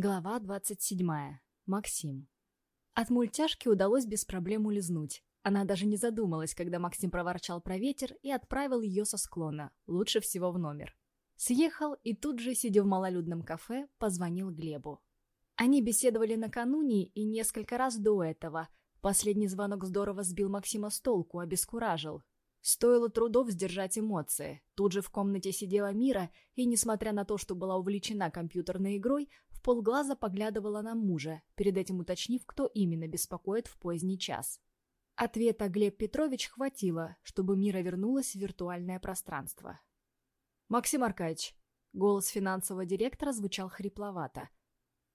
Глава 27. Максим. От мультяшки удалось без проблем улизнуть. Она даже не задумалась, когда Максим проворчал про ветер и отправил ее со склона, лучше всего в номер. Съехал и тут же, сидя в малолюдном кафе, позвонил Глебу. Они беседовали накануне и несколько раз до этого. Последний звонок здорово сбил Максима с толку, обескуражил. Стоило трудов сдержать эмоции. Тут же в комнате сидела Мира, и, несмотря на то, что была увлечена компьютерной игрой, в полглаза поглядывала на мужа, перед этим уточнив, кто именно беспокоит в поздний час. Ответа Глеб Петрович хватило, чтобы Мира вернулась в виртуальное пространство. «Максим Аркадьевич», — голос финансового директора звучал хрипловато,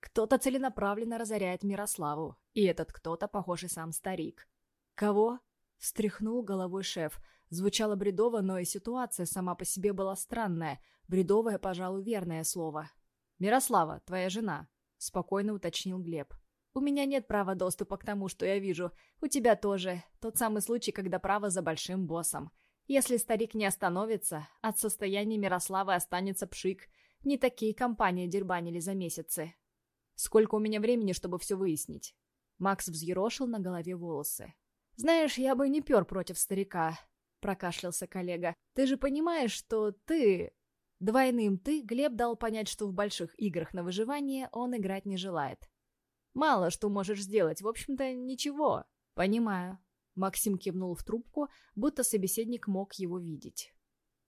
«кто-то целенаправленно разоряет Мирославу, и этот кто-то, похожий сам старик». «Кого?» — встряхнул головой шеф. Звучало бредово, но и ситуация сама по себе была странная. Бредовое, пожалуй, верное слово. «Мирослава, твоя жена», — спокойно уточнил Глеб. «У меня нет права доступа к тому, что я вижу. У тебя тоже. Тот самый случай, когда право за большим боссом. Если старик не остановится, от состояния Мирославы останется пшик. Не такие компании дербанили за месяцы. Сколько у меня времени, чтобы все выяснить?» Макс взъерошил на голове волосы. «Знаешь, я бы не пер против старика», — прокашлялся коллега. «Ты же понимаешь, что ты Двойным «ты» Глеб дал понять, что в больших играх на выживание он играть не желает. «Мало что можешь сделать, в общем-то, ничего». «Понимаю». Максим кивнул в трубку, будто собеседник мог его видеть.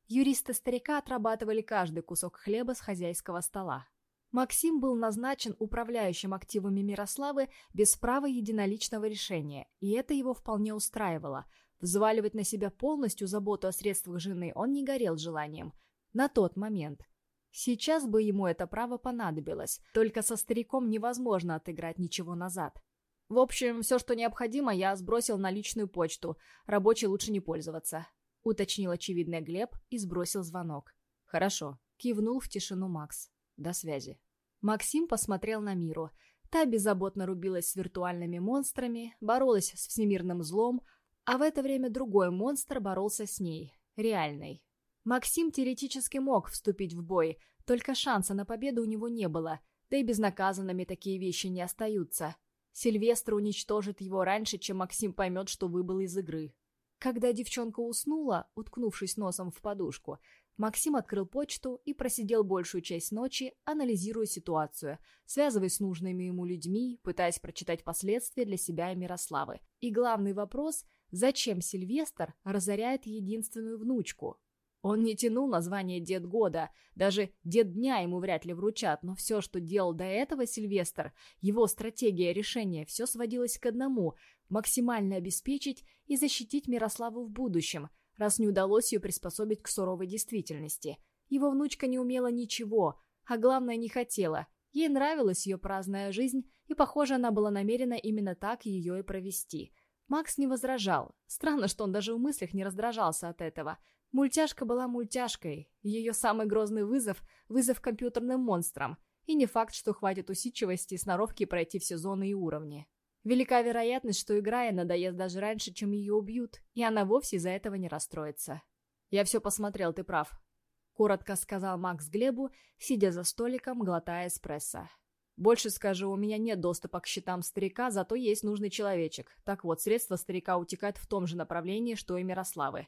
Юристы старика отрабатывали каждый кусок хлеба с хозяйского стола. Максим был назначен управляющим активами Мирославы без права единоличного решения, и это его вполне устраивало. Взваливать на себя полностью заботу о средствах жены он не горел желанием – на тот момент. Сейчас бы ему это право понадобилось, только со стариком невозможно отыграть ничего назад. В общем, все, что необходимо, я сбросил на личную почту. Рабочей лучше не пользоваться. Уточнил очевидный Глеб и сбросил звонок. Хорошо. Кивнул в тишину Макс. До связи. Максим посмотрел на Миру. Та беззаботно рубилась с виртуальными монстрами, боролась с всемирным злом, а в это время другой монстр боролся с ней, реальной. Максим теоретически мог вступить в бой, только шанса на победу у него не было, да и безнаказанными такие вещи не остаются. Сильвестр уничтожит его раньше, чем Максим поймет, что выбыл из игры. Когда девчонка уснула, уткнувшись носом в подушку, Максим открыл почту и просидел большую часть ночи, анализируя ситуацию, связываясь с нужными ему людьми, пытаясь прочитать последствия для себя и Мирославы. И главный вопрос – зачем Сильвестр разоряет единственную внучку? Он не тянул название «Дед года», даже «Дед дня» ему вряд ли вручат, но все, что делал до этого Сильвестр, его стратегия решения, все сводилось к одному – максимально обеспечить и защитить Мирославу в будущем, раз не удалось ее приспособить к суровой действительности. Его внучка не умела ничего, а главное не хотела. Ей нравилась ее праздная жизнь, и, похоже, она была намерена именно так ее и провести. Макс не возражал. Странно, что он даже в мыслях не раздражался от этого – Мультяшка была мультяшкой. Ее самый грозный вызов – вызов компьютерным монстрам. И не факт, что хватит усидчивости и сноровки пройти все зоны и уровни. Велика вероятность, что играя надоест даже раньше, чем ее убьют, и она вовсе из-за этого не расстроится. «Я все посмотрел, ты прав», — коротко сказал Макс Глебу, сидя за столиком, глотая эспрессо. «Больше скажу, у меня нет доступа к счетам старика, зато есть нужный человечек. Так вот, средства старика утекают в том же направлении, что и Мирославы.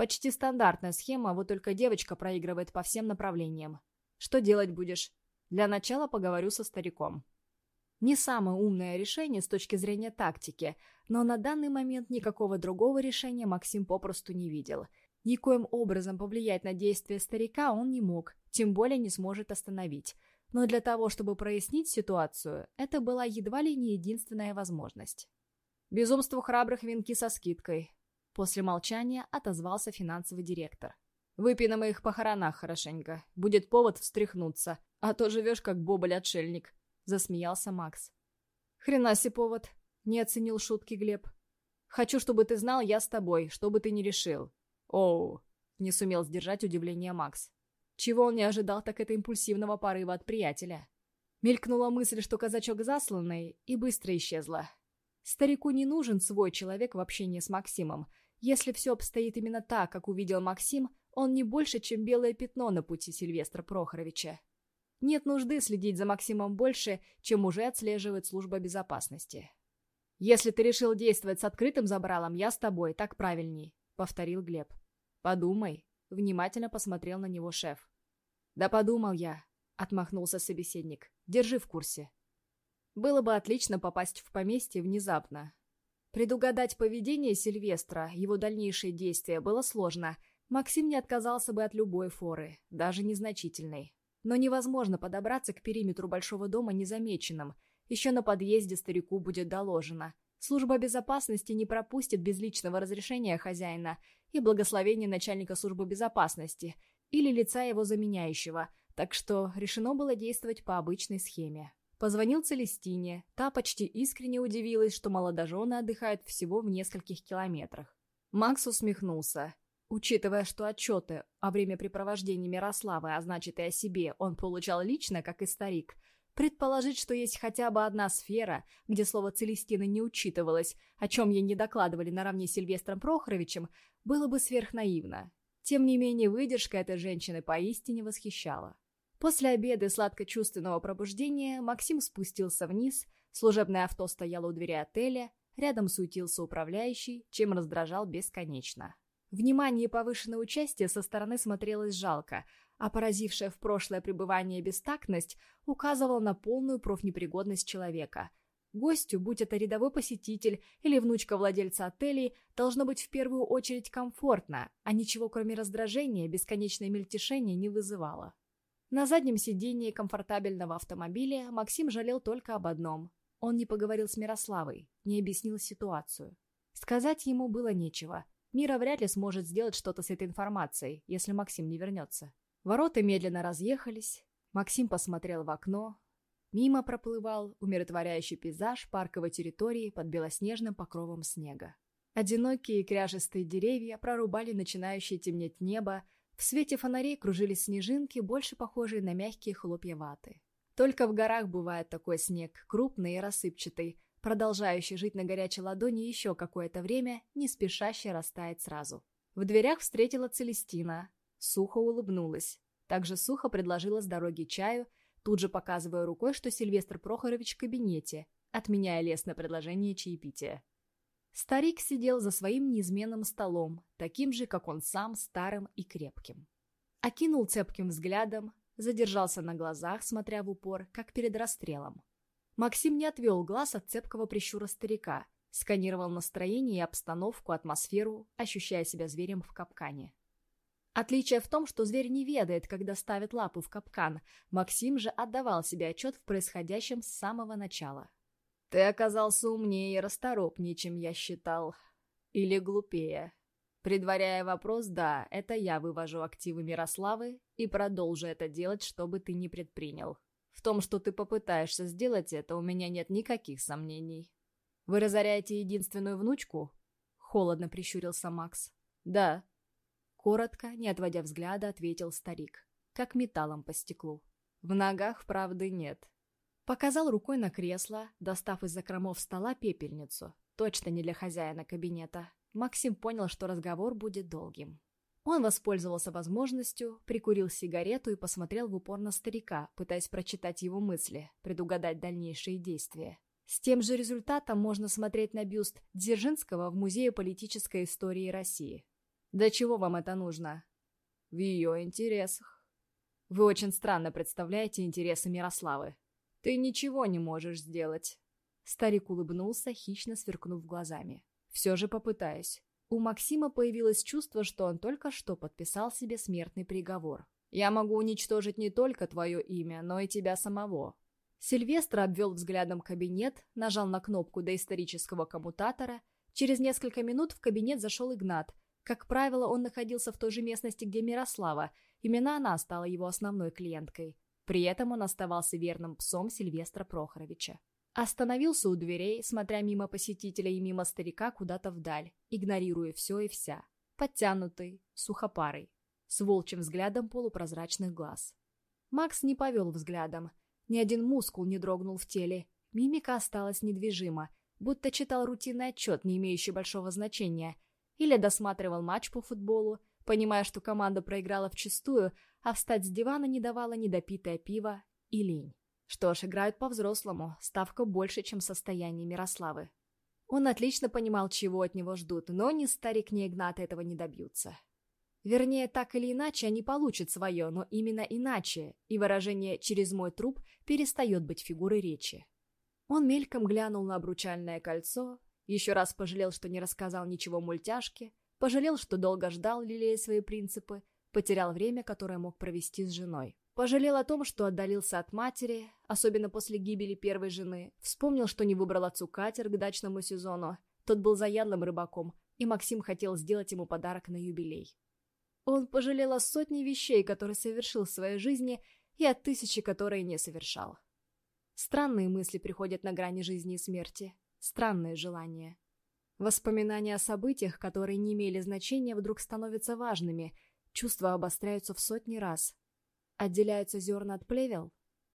Почти стандартная схема, вот только девочка проигрывает по всем направлениям. Что делать будешь? Для начала поговорю со стариком. Не самое умное решение с точки зрения тактики, но на данный момент никакого другого решения Максим попросту не видел. Никоим образом повлиять на действия старика он не мог, тем более не сможет остановить. Но для того, чтобы прояснить ситуацию, это была едва ли не единственная возможность. Безумство храбрых венки со скидкой. После молчания отозвался финансовый директор. «Выпей на моих похоронах хорошенько. Будет повод встряхнуться. А то живешь как боболь-отшельник», — засмеялся Макс. «Хрена себе повод», — не оценил шутки Глеб. «Хочу, чтобы ты знал, я с тобой, что бы ты ни решил». «Оу», — не сумел сдержать удивление Макс. Чего он не ожидал, так это импульсивного порыва от приятеля. Мелькнула мысль, что казачок засланный, и быстро исчезла. Старику не нужен свой человек в общении с Максимом. Если все обстоит именно так, как увидел Максим, он не больше, чем белое пятно на пути Сильвестра Прохоровича. Нет нужды следить за Максимом больше, чем уже отслеживает служба безопасности. «Если ты решил действовать с открытым забралом, я с тобой, так правильней», — повторил Глеб. «Подумай», — внимательно посмотрел на него шеф. «Да подумал я», — отмахнулся собеседник. «Держи в курсе». Было бы отлично попасть в поместье внезапно. Предугадать поведение Сильвестра, его дальнейшие действия было сложно. Максим не отказался бы от любой форы, даже незначительной. Но невозможно подобраться к периметру большого дома незамеченным. Еще на подъезде старику будет доложено. Служба безопасности не пропустит без личного разрешения хозяина и благословения начальника службы безопасности или лица его заменяющего, так что решено было действовать по обычной схеме. Позвонил Целестине, та почти искренне удивилась, что молодожены отдыхают всего в нескольких километрах. Макс усмехнулся. Учитывая, что отчеты о времяпрепровождении Мирославы, а значит и о себе, он получал лично, как и старик, предположить, что есть хотя бы одна сфера, где слово Целестина не учитывалось, о чем ей не докладывали наравне с Сильвестром Прохоровичем, было бы сверхнаивно. Тем не менее, выдержка этой женщины поистине восхищала. После обеда сладко-чувственного пробуждения Максим спустился вниз, служебное авто стояло у двери отеля, рядом суетился управляющий, чем раздражал бесконечно. Внимание и повышенное участие со стороны смотрелось жалко, а поразившая в прошлое пребывание бестактность указывала на полную профнепригодность человека. Гостю, будь это рядовой посетитель или внучка владельца отелей, должно быть в первую очередь комфортно, а ничего кроме раздражения бесконечное мельтешение не вызывало. На заднем сидении комфортабельного автомобиля Максим жалел только об одном. Он не поговорил с Мирославой, не объяснил ситуацию. Сказать ему было нечего – Мира вряд ли сможет сделать что-то с этой информацией, если Максим не вернется. Ворота медленно разъехались. Максим посмотрел в окно. Мимо проплывал умиротворяющий пейзаж парковой территории под белоснежным покровом снега. Одинокие кряжестые деревья прорубали начинающее темнеть небо, в свете фонарей кружились снежинки, больше похожие на мягкие хлопья ваты. Только в горах бывает такой снег, крупный и рассыпчатый, продолжающий жить на горячей ладони еще какое-то время, не спешащий растает сразу. В дверях встретила Целестина. Сухо улыбнулась. Также сухо предложила с дороги чаю, тут же показывая рукой, что Сильвестр Прохорович в кабинете, отменяя лестное предложение чаепития. Старик сидел за своим неизменным столом, таким же, как он сам, старым и крепким. Окинул цепким взглядом, задержался на глазах, смотря в упор, как перед расстрелом. Максим не отвел глаз от цепкого прищура старика, сканировал настроение и обстановку, атмосферу, ощущая себя зверем в капкане. Отличие в том, что зверь не ведает, когда ставит лапу в капкан. Максим же отдавал себе отчет в происходящем с самого начала. «Ты оказался умнее и расторопнее, чем я считал. Или глупее. Предваряя вопрос, да, это я вывожу активы Мирославы и продолжу это делать, что бы ты ни предпринял. В том, что ты попытаешься сделать это, у меня нет никаких сомнений. Вы разоряете единственную внучку? Холодно прищурился Макс. Да. Коротко, не отводя взгляда, ответил старик, как металлом по стеклу. В ногах правды нет. Показал рукой на кресло, достав из закромов стола пепельницу. Точно не для хозяина кабинета. Максим понял, что разговор будет долгим. Он воспользовался возможностью, прикурил сигарету и посмотрел в упор на старика, пытаясь прочитать его мысли, предугадать дальнейшие действия. С тем же результатом можно смотреть на бюст Дзержинского в Музее политической истории России. Для чего вам это нужно? В ее интересах. Вы очень странно представляете интересы Мирославы. Ты ничего не можешь сделать. Старик улыбнулся, хищно сверкнув глазами. Все же попытаюсь. У Максима появилось чувство, что он только что подписал себе смертный приговор. «Я могу уничтожить не только твое имя, но и тебя самого». Сильвестр обвел взглядом кабинет, нажал на кнопку доисторического коммутатора. Через несколько минут в кабинет зашел Игнат. Как правило, он находился в той же местности, где Мирослава. Именно она стала его основной клиенткой. При этом он оставался верным псом Сильвестра Прохоровича. Остановился у дверей, смотря мимо посетителя и мимо старика куда-то вдаль, игнорируя все и вся. Подтянутый, сухопарый, с волчьим взглядом полупрозрачных глаз. Макс не повел взглядом. Ни один мускул не дрогнул в теле. Мимика осталась недвижима, будто читал рутинный отчет, не имеющий большого значения. Или досматривал матч по футболу, понимая, что команда проиграла вчистую, а встать с дивана не давала ни допитое пиво, и лень. Что ж, играют по-взрослому, ставка больше, чем состояние Мирославы. Он отлично понимал, чего от него ждут, но ни старик, ни Игнат этого не добьются. Вернее, так или иначе они получат свое, но именно иначе, и выражение «через мой труп» перестает быть фигурой речи. Он мельком глянул на обручальное кольцо, еще раз пожалел, что не рассказал ничего мультяшке, пожалел, что долго ждал, лелея свои принципы, потерял время, которое мог провести с женой. Пожалел о том, что отдалился от матери, особенно после гибели первой жены, вспомнил, что не выбрал отцу катер к дачному сезону, тот был заядлым рыбаком, и Максим хотел сделать ему подарок на юбилей. Он пожалел о сотне вещей, которые совершил в своей жизни, и о тысячи, которые не совершал. Странные мысли приходят на грани жизни и смерти. Странные желания. Воспоминания о событиях, которые не имели значения, вдруг становятся важными. Чувства обостряются в сотни раз. Отделяются зерна от плевел?